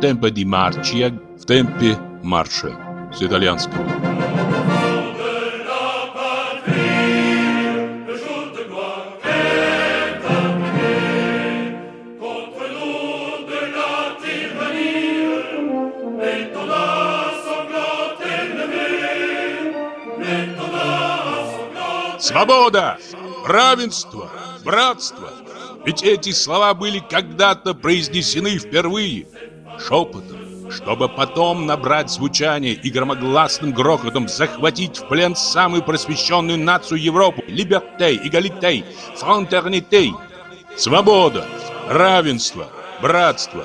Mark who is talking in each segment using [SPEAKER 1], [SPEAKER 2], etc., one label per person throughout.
[SPEAKER 1] темпо ди марчия в темпе марша с итальянского. Свобода! Равенство! Братство! Ведь эти слова были когда-то произнесены впервые шепотом, чтобы потом набрать звучание и громогласным грохотом захватить в плен самую просвещенную нацию Европы – либертей, эгалитей, фронтернитей, свобода, равенство, братство.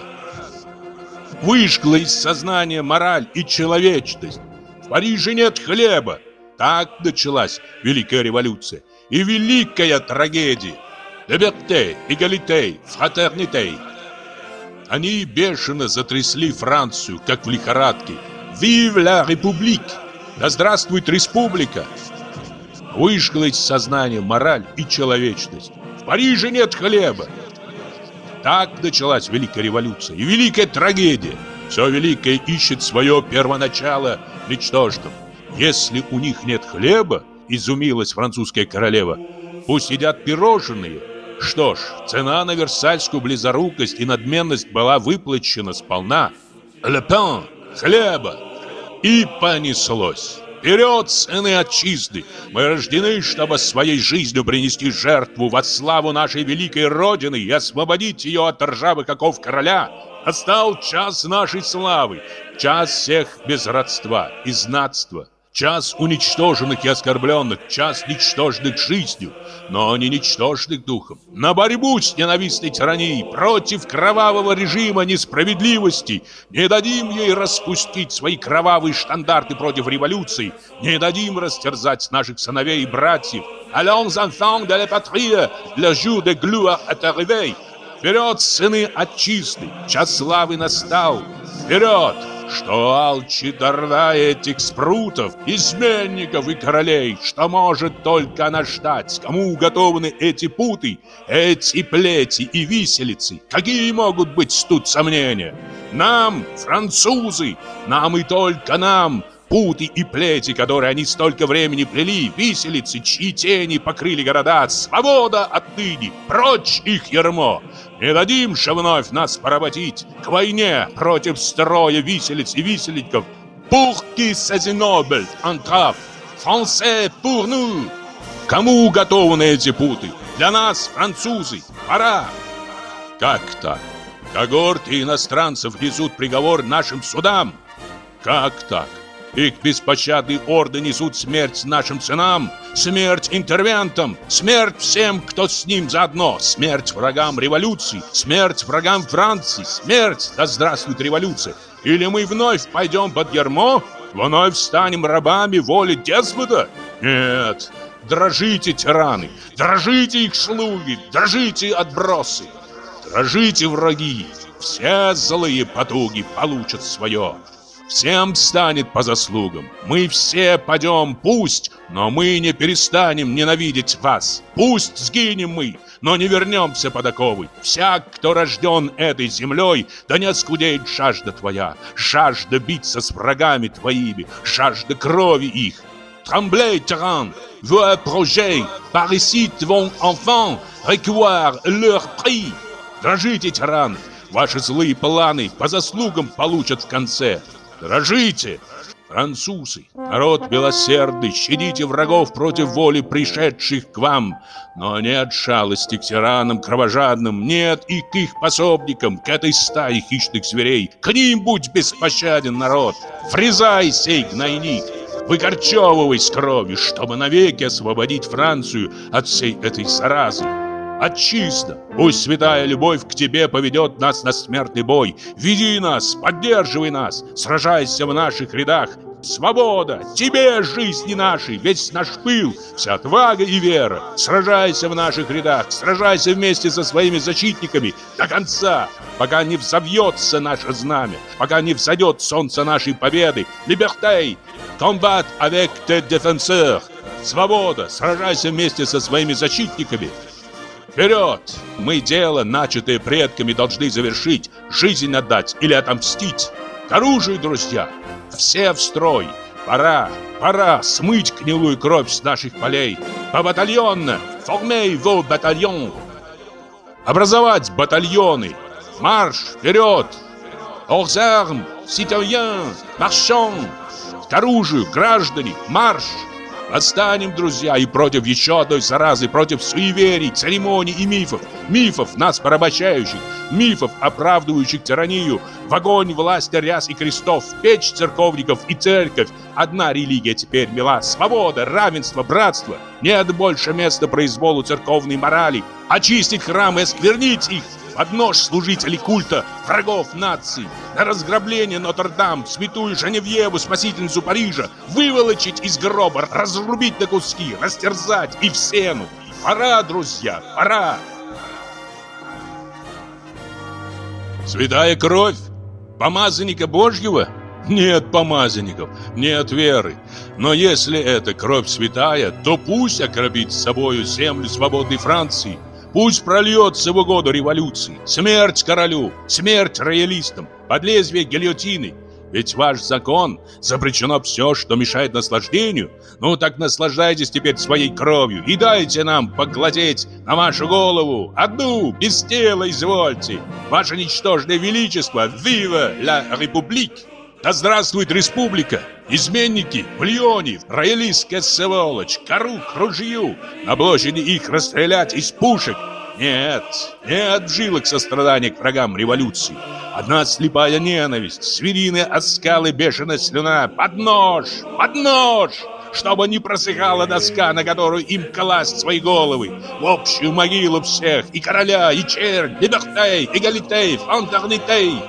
[SPEAKER 1] Выжгла из сознания мораль и человечность. В Париже нет хлеба. Так началась Великая революция и великая трагедия. Либерте, эгалите, фратерните. Они бешено затрясли Францию, как в лихорадке. «Вив ла републик!» «Да здравствует республика!» Выжгла из сознания мораль и человечность. В Париже нет хлеба. Так началась Великая революция и Великая трагедия. Все великое ищет свое первоначало ничтожным. Если у них нет хлеба, изумилась французская королева, пусть едят пирожные. Что ж, цена на версальскую близорукость и надменность была выплачена сполна. «Le pain» — хлеба. И понеслось. Вперед, сыны отчизны! Мы рождены, чтобы своей жизнью принести жертву во славу нашей великой Родины и освободить ее от ржавых оков короля. Настал час нашей славы, час всех без родства и знатства. Час уничтоженных и оскорбленных, час ничтожных жизнью, но не ничтожных духом. На борьбу с ненавистной тиранией, против кровавого режима несправедливости. Не дадим ей распустить свои кровавые штандарты против революции. Не дадим растерзать наших сыновей и братьев. Allons, enfants de la patrie, le jour de gloire est arrivé. Вперед, сыны отчизны, час славы настал. Вперед! Что алчи дарда этих спрутов, изменников и королей, что может только она ждать, кому уготованы эти путы, эти плети и виселицы, какие могут быть тут сомнения? Нам, французы, нам и только нам, путы и плети, которые они столько времени плели, виселицы, чьи тени покрыли города, свобода отныне, прочь их ярмо, не дадим же вновь нас поработить к войне против строя виселиц и висельников. Pour qui noble, entrave, français pour. Кому уготованы эти путы? Для нас, французы, пора. Как так? Когорты иностранцев несут приговор нашим судам. Как так? Их беспощадные орды несут смерть нашим сынам, смерть интервентам, смерть всем, кто с ним заодно, смерть врагам революции, смерть врагам Франции, смерть, да здравствует революция. Или мы вновь пойдем под ярмо, вновь станем рабами воли деспота? Нет, дрожите, тираны, дрожите их слуги, дрожите отбросы, дрожите враги, все злые потуги получат свое. Всем станет по заслугам. Мы все падем, пусть, но мы не перестанем ненавидеть вас. Пусть сгинем мы, но не вернемся под оковы. Всяк, кто рожден этой землей, да не оскудеет жажда твоя, жажда биться с врагами твоими, жажда крови их. Tremblez, tyran, vos projets, par ici vos enfants, requoir leur prix. Дрожите, тиран, ваши злые планы по заслугам получат в конце. Дрожите! Французы, народ милосердный, щадите врагов против воли пришедших к вам. Но нет шалости к тиранам кровожадным, нет и к их пособникам, к этой стае хищных зверей. К ним будь беспощаден, народ! Врезай сей гнойник! Выкорчевывай с кровью, чтобы навеки освободить Францию от всей этой заразы. Отчизна, пусть святая любовь к тебе поведет нас на смертный бой. Веди нас, поддерживай нас, сражайся в наших рядах. Свобода, тебе жизни нашей, весь наш пыл, вся отвага и вера. Сражайся в наших рядах, сражайся вместе со своими защитниками до конца, пока не взовьется наше знамя, пока не взойдет солнце нашей победы. Либертей, комбат avec tes défenseurs. Свобода, сражайся вместе со своими защитниками. Вперед! Мы дело, начатое предками, должны завершить, жизнь отдать или отомстить. К оружию, друзья! Все в строй! Пора, пора смыть гнилую кровь с наших полей. По батальонно! Формей во батальон! Образовать батальоны! Марш вперед! Aux armes, citoyens, marchons! К оружию, граждане, марш! Восстанем, друзья, и против еще одной заразы, против суеверий, церемоний и мифов. Мифов, нас порабощающих, мифов, оправдывающих тиранию. В огонь власти ряс и крестов, печь церковников и церковь. Одна религия теперь мила. Свобода, равенство, братство. Нет больше места произволу церковной морали. Очистить храмы, осквернить их под нож служителей культа, врагов наций, на разграбление Нотр-Дам, святую Женевьеву, спасительницу Парижа, выволочить из гроба, разрубить на куски, растерзать и в сену. Пора, друзья, пора! Святая кровь помазанника Божьего? Нет помазанников, нет веры. Но если это кровь святая, то пусть окропит собою землю свободной Франции – Пусть прольется в угоду революции. Смерть королю, смерть роялистам, под лезвие гильотины. Ведь ваш закон запрещено все, что мешает наслаждению. Ну так наслаждайтесь теперь своей кровью и дайте нам поглазеть на вашу голову. Одну, без тела, извольте. Ваше ничтожное величество, вива ла републик! Да здравствует республика! Изменники в Лионе, роялистская сволочь, кору к ружью. На площади их расстрелять из пушек. Нет, нет жилок сострадания к врагам революции. Одна слепая ненависть, свириные оскалы, бешеная слюна. Под нож, под нож! Чтобы не просыхала доска, на которую им класть свои головы. В общую могилу всех, и короля, и чернь, либертей, эгалитей, фронтернитей.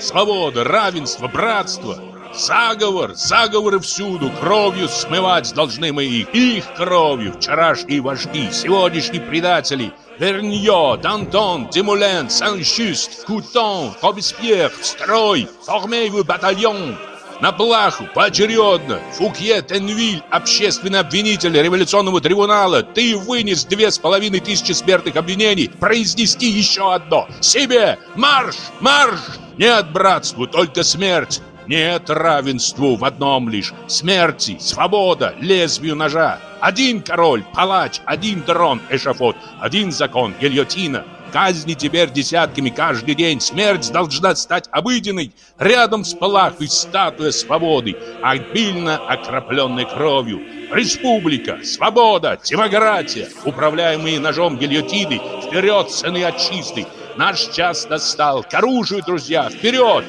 [SPEAKER 1] Свобода, равенство, братство — Заговор, заговоры всюду, кровью смывать должны мы их. Их кровью, вчерашние вожди, сегодняшние предатели. Верньо, Дантон, Демулен, Сан-Жюст, Кутон, Робеспьер, в строй, формей батальон. На плаху, поочередно. Фукье Тенвиль, общественный обвинитель революционного трибунала. Ты вынес две с половиной тысячи смертных обвинений. Произнести еще одно. Себе! Марш! Марш! Нет братству, только смерть. Нет равенству в одном лишь смерти, свобода, лезвию ножа. Один король, палач, один трон, эшафот, один закон, гильотина. Казни теперь десятками каждый день. Смерть должна стать обыденной. Рядом с палахой статуя свободы, обильно окропленной кровью. Республика, свобода, демократия, управляемые ножом гильотины. Вперед, сыны очисты. Наш час настал. К оружию, друзья, вперед!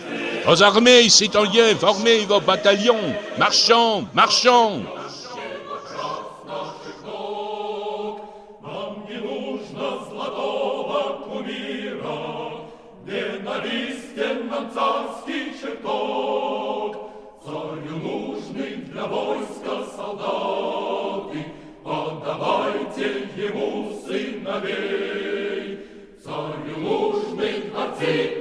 [SPEAKER 1] Aux armées, citoyens, formez vos bataillons. Marchons, marchons.
[SPEAKER 2] Царский чертог, царю нужный для войска солдаты, отдавайте ему сыновей, царю нужны дворцы